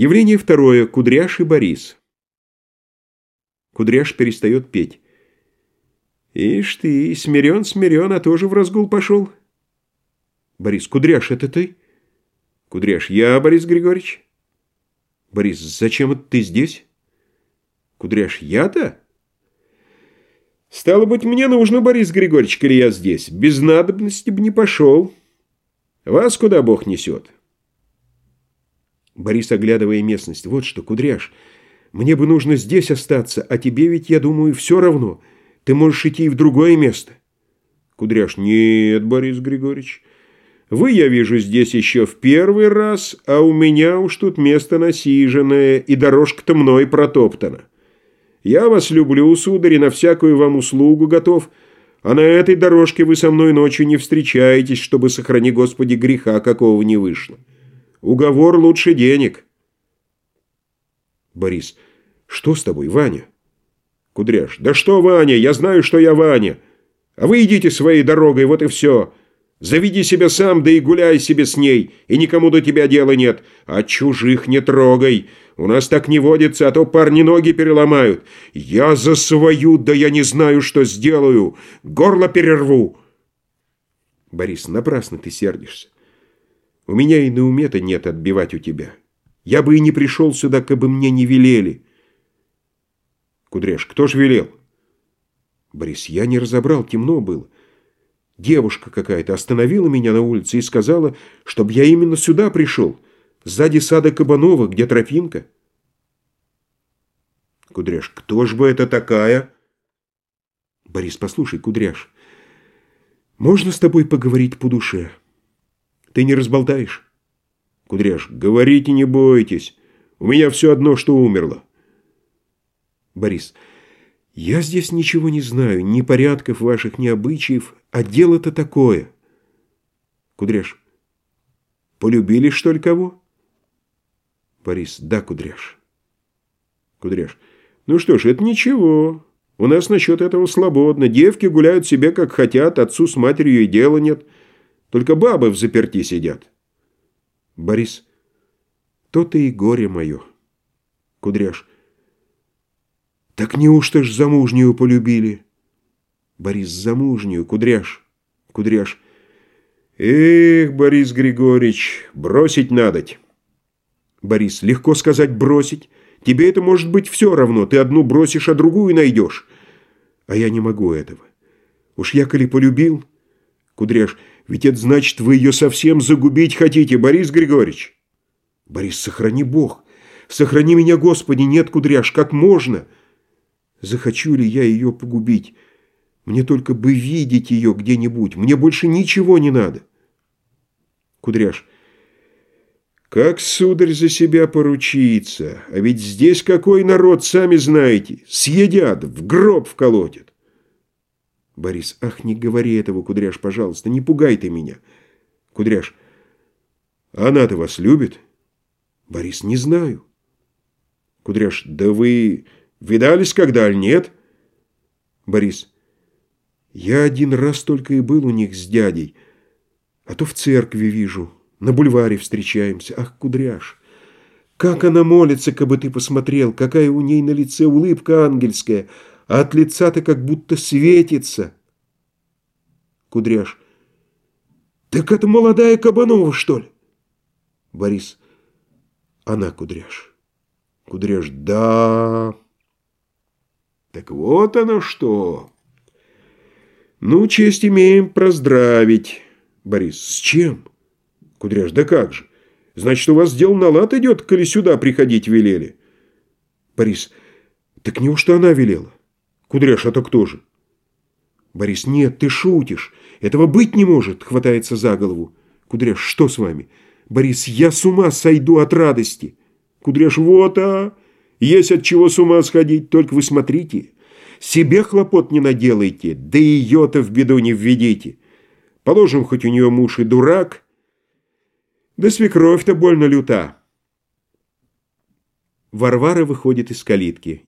Явление второе. Кудряш и Борис. Кудряш перестает петь. «Ишь ты, смирен, смирен, а тоже в разгул пошел». Борис. «Кудряш, это ты?» Кудряш. «Я, Борис Григорьевич». Борис. «Зачем это ты здесь?» Кудряш. «Я-то?» «Стало быть, мне нужно, Борис Григорьевич, коли я здесь. Без надобности бы не пошел. Вас куда Бог несет?» Борис, оглядывая местность. «Вот что, Кудряш, мне бы нужно здесь остаться, а тебе ведь, я думаю, все равно. Ты можешь идти в другое место». Кудряш. «Нет, Борис Григорьевич, вы, я вижу, здесь еще в первый раз, а у меня уж тут место насиженное, и дорожка-то мной протоптана. Я вас люблю, сударь, и на всякую вам услугу готов, а на этой дорожке вы со мной ночью не встречаетесь, чтобы, сохрани Господи, греха какого не вышло». Уговор лучше денег. Борис. Что с тобой, Ваня? Кудряш. Да что, Ваня, я знаю, что я Ваня. А вы идите своей дорогой, вот и все. Заведи себя сам, да и гуляй себе с ней, и никому до тебя дела нет. А чужих не трогай. У нас так не водится, а то парни ноги переломают. Я за свою, да я не знаю, что сделаю. Горло перерву. Борис, напрасно ты сердишься. У меня и на уме-то нет отбивать у тебя. Я бы и не пришел сюда, как бы мне не велели. Кудряш, кто ж велел? Борис, я не разобрал, темно было. Девушка какая-то остановила меня на улице и сказала, чтобы я именно сюда пришел, сзади сада Кабанова, где тропинка. Кудряш, кто ж бы это такая? Борис, послушай, Кудряш, можно с тобой поговорить по душе? Ты не разболтаешь? Кудряш, говорите, не бойтесь. У меня все одно, что умерло. Борис, я здесь ничего не знаю, ни порядков ваших, ни обычаев, а дело-то такое. Кудряш, полюбили, что ли, кого? Борис, да, Кудряш. Кудряш, ну что ж, это ничего. У нас насчет этого свободно. Девки гуляют себе, как хотят, отцу с матерью и дела нет. Только бабы в заперти сидят. Борис. То-то и горе мое. Кудряш. Так неужто ж замужнюю полюбили? Борис. Замужнюю. Кудряш. Кудряш. Эх, Борис Григорьевич, бросить надоть. Борис. Легко сказать бросить. Тебе это может быть все равно. Ты одну бросишь, а другую найдешь. А я не могу этого. Уж я коли полюбил... Кудряш. Ведь это значит, вы ее совсем загубить хотите, Борис Григорьевич. Борис, сохрани Бог. Сохрани меня, Господи, нет, Кудряш, как можно? Захочу ли я ее погубить? Мне только бы видеть ее где-нибудь. Мне больше ничего не надо. Кудряш. Как, сударь, за себя поручиться? А ведь здесь какой народ, сами знаете. Съедят, в гроб вколотят. Борис, ах, не говори этого, Кудряш, пожалуйста, не пугай ты меня. Кудряш, она-то вас любит? Борис, не знаю. Кудряш, да вы видались когда, аль нет? Борис, я один раз только и был у них с дядей, а то в церкви вижу, на бульваре встречаемся. Ах, Кудряш, как она молится, как бы ты посмотрел, какая у ней на лице улыбка ангельская — а от лица-то как будто светится. Кудряш. Так это молодая Кабанова, что ли? Борис. Она Кудряш. Кудряш. Да. Так вот оно что. Ну, честь имеем проздравить. Борис. С чем? Кудряш. Да как же. Значит, у вас дел на лад идет, коли сюда приходить велели? Борис. Так неужто она велела? Кудряш, это кто же? Борис, нет, ты шутишь. Этого быть не может, хватается за голову. Кудряш, что с вами? Борис, я с ума сойду от радости. Кудряш, вот, а! Есть от чего с ума сходить, только вы смотрите. Себе хлопот не наделайте, да и ее-то в беду не введите. Положим, хоть у нее муж и дурак, да свекровь-то больно люта. Варвара выходит из калитки.